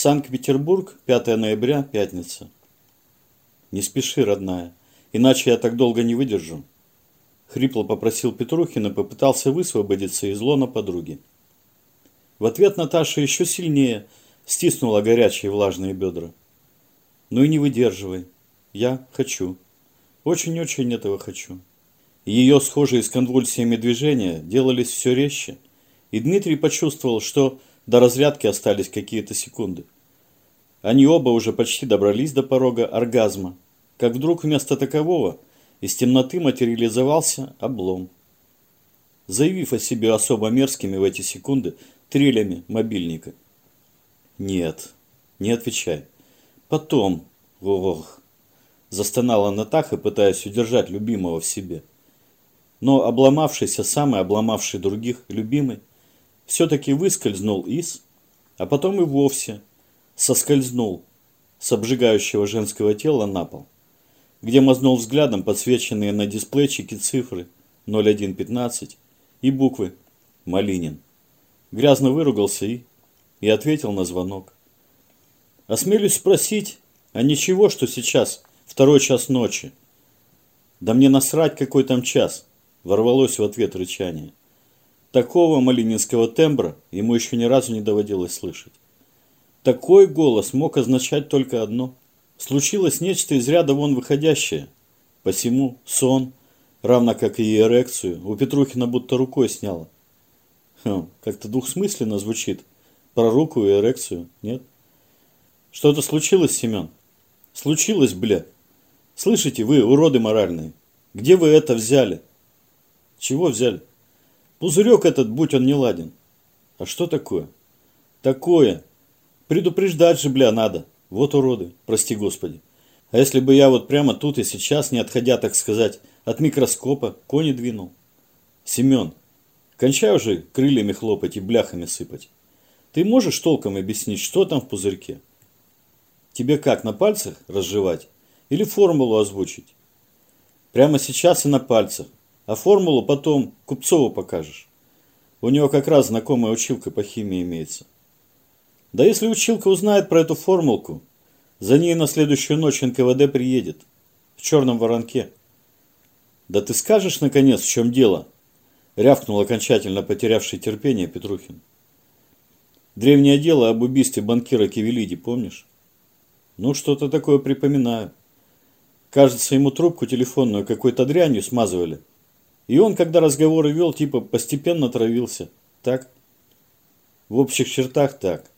Санкт-Петербург, 5 ноября, пятница. Не спеши, родная, иначе я так долго не выдержу. Хрипло попросил Петрухин и попытался высвободиться из лона подруги. В ответ Наташа еще сильнее стиснула горячие влажные бедра. Ну и не выдерживай. Я хочу. Очень-очень этого хочу. Ее схожие с конвульсиями движения делались все резче, и Дмитрий почувствовал, что до разрядки остались какие-то секунды. Они оба уже почти добрались до порога оргазма, как вдруг вместо такового из темноты материализовался облом. Заявив о себе особо мерзкими в эти секунды трелями мобильника. «Нет, не отвечай. Потом. Ох!» Застонала Натаха, пытаясь удержать любимого в себе. Но обломавшийся, самый обломавший других, любимый, все-таки выскользнул из, а потом и вовсе соскользнул с обжигающего женского тела на пол, где мазнул взглядом подсвеченные на дисплейчике цифры 0115 и буквы «Малинин». Грязно выругался и, и ответил на звонок. «Осмелюсь спросить, а ничего, что сейчас второй час ночи?» «Да мне насрать, какой там час!» Ворвалось в ответ рычание. Такого малининского тембра ему еще ни разу не доводилось слышать. Такой голос мог означать только одно. Случилось нечто из ряда вон выходящее. Посему сон, равно как и эрекцию, у Петрухина будто рукой сняло. Хм, как-то двухсмысленно звучит. Про руку и эрекцию, нет? Что-то случилось, Семен? Случилось, бля. Слышите вы, уроды моральные? Где вы это взяли? Чего взяли? Пузырек этот, будь он не ладен. А что такое? Такое. Предупреждать же, бля, надо. Вот уроды, прости господи. А если бы я вот прямо тут и сейчас, не отходя, так сказать, от микроскопа, кони двинул? Семен, кончай уже крыльями хлопать и бляхами сыпать. Ты можешь толком объяснить, что там в пузырьке? Тебе как, на пальцах разжевать? Или формулу озвучить? Прямо сейчас и на пальцах. А формулу потом Купцову покажешь. У него как раз знакомая училка по химии имеется. Да если училка узнает про эту формулку, за ней на следующую ночь НКВД приедет. В черном воронке. Да ты скажешь, наконец, в чем дело? Рявкнул окончательно потерявший терпение Петрухин. Древнее дело об убийстве банкира Кивелиди, помнишь? Ну, что-то такое припоминаю. Кажется, ему трубку телефонную какой-то дрянью смазывали. И он, когда разговоры вел, типа постепенно травился. Так? В общих чертах так.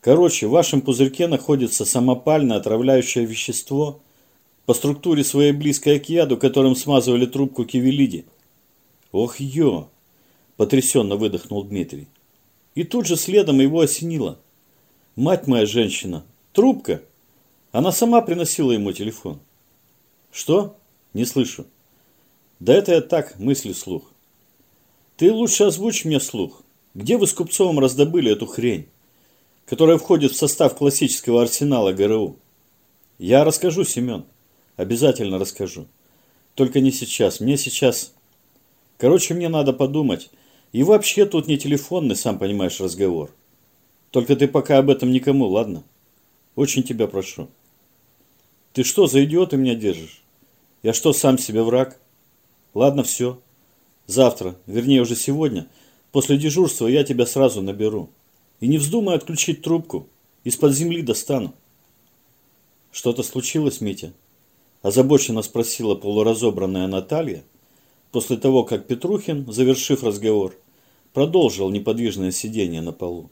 Короче, в вашем пузырьке находится самопальное отравляющее вещество, по структуре своей близкое к яду, которым смазывали трубку кивелиди. Ох, ё! Потрясенно выдохнул Дмитрий. И тут же следом его осенило. Мать моя женщина, трубка! Она сама приносила ему телефон. Что? Не слышу. Да это я так, мысли слух. Ты лучше озвучь мне слух. Где вы с Купцовым раздобыли эту хрень, которая входит в состав классического арсенала ГРУ? Я расскажу, Семен. Обязательно расскажу. Только не сейчас. Мне сейчас... Короче, мне надо подумать. И вообще тут не телефонный, сам понимаешь, разговор. Только ты пока об этом никому, ладно? Очень тебя прошу. Ты что за идиота меня держишь? Я что, сам себе враг? Ладно, все. Завтра, вернее уже сегодня, после дежурства я тебя сразу наберу. И не вздумай отключить трубку. Из-под земли достану. Что-то случилось, Митя? Озабоченно спросила полуразобранная Наталья, после того, как Петрухин, завершив разговор, продолжил неподвижное сидение на полу.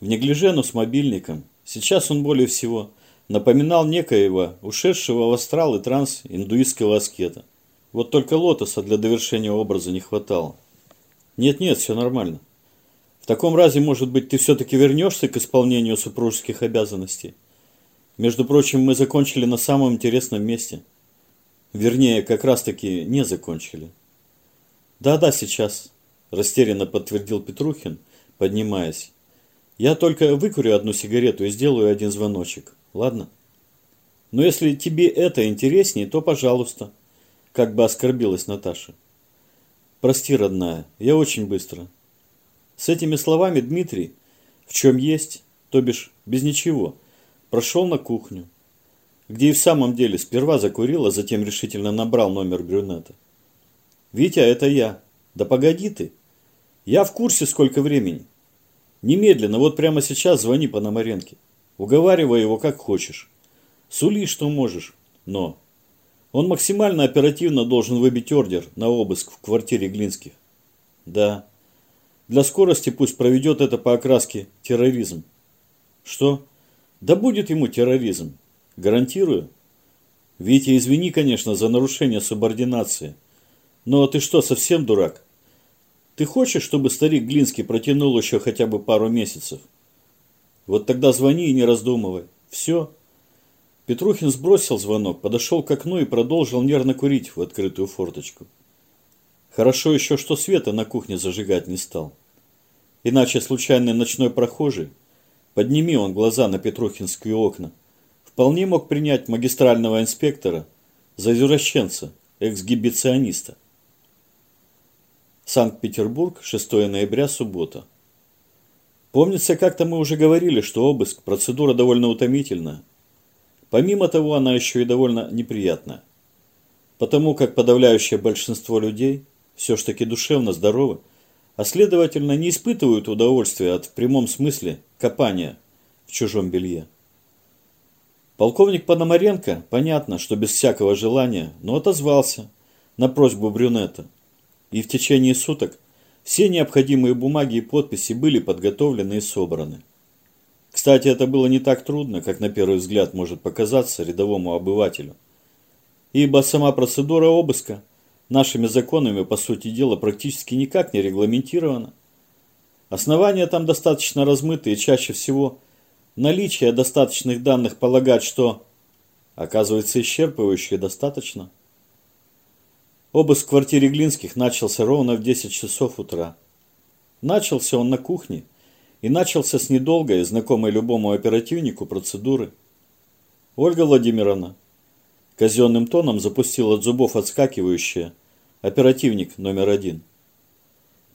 В неглиже, с мобильником, сейчас он более всего напоминал некоего, ушедшего в астрал и транс индуистского аскета – вот только лотоса для довершения образа не хватало. Нет-нет, все нормально. В таком разе, может быть, ты все-таки вернешься к исполнению супружеских обязанностей. Между прочим, мы закончили на самом интересном месте. Вернее, как раз-таки не закончили. Да-да, сейчас, растерянно подтвердил Петрухин, поднимаясь. Я только выкурю одну сигарету и сделаю один звоночек. Ладно? Но если тебе это интереснее, то пожалуйста. Как бы оскорбилась Наташа. Прости, родная, я очень быстро. С этими словами Дмитрий, в чем есть, то бишь без ничего, прошел на кухню, где и в самом деле сперва закурил, а затем решительно набрал номер брюнета. «Витя, это я. Да погоди ты. Я в курсе, сколько времени. Немедленно, вот прямо сейчас звони по Пономаренке. Уговаривай его как хочешь. Сули, что можешь. Но он максимально оперативно должен выбить ордер на обыск в квартире Глинских. Да. Для скорости пусть проведет это по окраске терроризм. Что? Да будет ему терроризм. Гарантирую. Витя, извини, конечно, за нарушение субординации. Но ты что, совсем дурак? Ты хочешь, чтобы старик Глинский протянул еще хотя бы пару месяцев? Вот тогда звони и не раздумывай. Все. Петрухин сбросил звонок, подошел к окну и продолжил нервно курить в открытую форточку. Хорошо еще, что света на кухне зажигать не стал. Иначе случайный ночной прохожий, подними он глаза на Петрухинские окна, вполне мог принять магистрального инспектора за извращенца, эксгибициониста. Санкт-Петербург, 6 ноября, суббота. Помнится, как-то мы уже говорили, что обыск – процедура довольно утомительная. Помимо того, она еще и довольно неприятная. Потому как подавляющее большинство людей все ж таки душевно здоровы, а следовательно не испытывают удовольствия от в прямом смысле копания в чужом белье. Полковник Пономаренко, понятно, что без всякого желания, но отозвался на просьбу брюнета. И в течение суток все необходимые бумаги и подписи были подготовлены и собраны. Кстати, это было не так трудно, как на первый взгляд может показаться рядовому обывателю. Ибо сама процедура обыска нашими законами, по сути дела, практически никак не регламентирована. Основания там достаточно размытые, чаще всего наличие достаточных данных полагать, что, оказывается, исчерпывающие достаточно. Обыск в квартире Глинских начался ровно в 10 часов утра. Начался он на кухне – и начался с недолгой, знакомой любому оперативнику процедуры. Ольга Владимировна казенным тоном запустила от зубов отскакивающее оперативник номер один.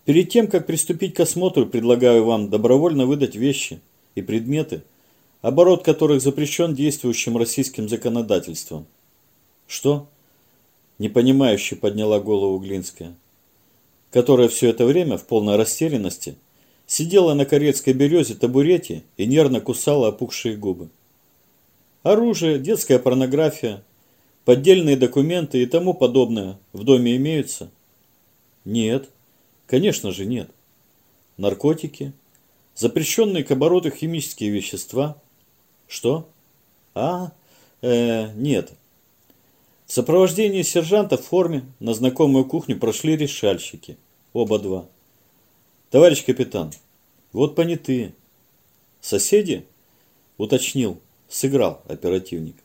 Перед тем, как приступить к осмотру, предлагаю вам добровольно выдать вещи и предметы, оборот которых запрещен действующим российским законодательством. Что? Непонимающе подняла голову Глинская, которая все это время в полной растерянности – сидела на корецкой березе табурете и нервно кусала опухшие губы. Оружие, детская порнография, поддельные документы и тому подобное в доме имеются? Нет, конечно же нет. Наркотики, запрещенные к обороту химические вещества. Что? А, э, нет. В сопровождении сержанта в форме на знакомую кухню прошли решальщики. Оба два. Товарищ капитан, вот понятые. Соседи? Уточнил. Сыграл оперативник.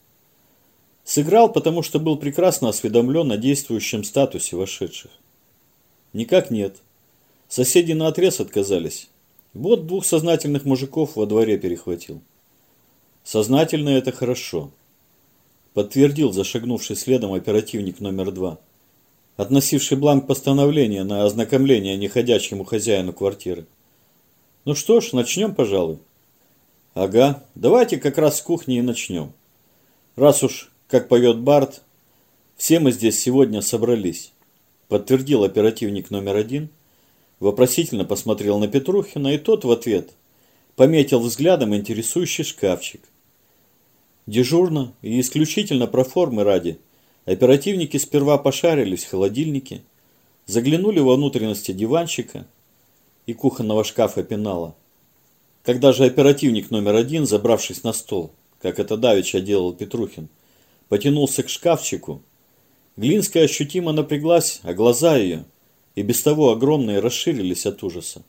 Сыграл, потому что был прекрасно осведомлен о действующем статусе вошедших. Никак нет. Соседи на отрез отказались. Вот двух сознательных мужиков во дворе перехватил. Сознательно это хорошо. Подтвердил зашагнувший следом оперативник номер два относивший бланк постановления на ознакомление неходячему хозяину квартиры. Ну что ж, начнем, пожалуй. Ага, давайте как раз с кухни и начнем. Раз уж, как поет Барт, все мы здесь сегодня собрались, подтвердил оперативник номер один, вопросительно посмотрел на Петрухина, и тот в ответ пометил взглядом интересующий шкафчик. Дежурно и исключительно про формы ради – Оперативники сперва пошарились в холодильнике, заглянули во внутренности диванчика и кухонного шкафа пенала. Когда же оперативник номер один, забравшись на стол, как это давеча делал Петрухин, потянулся к шкафчику, Глинская ощутимо напряглась, а глаза ее, и без того огромные, расширились от ужаса.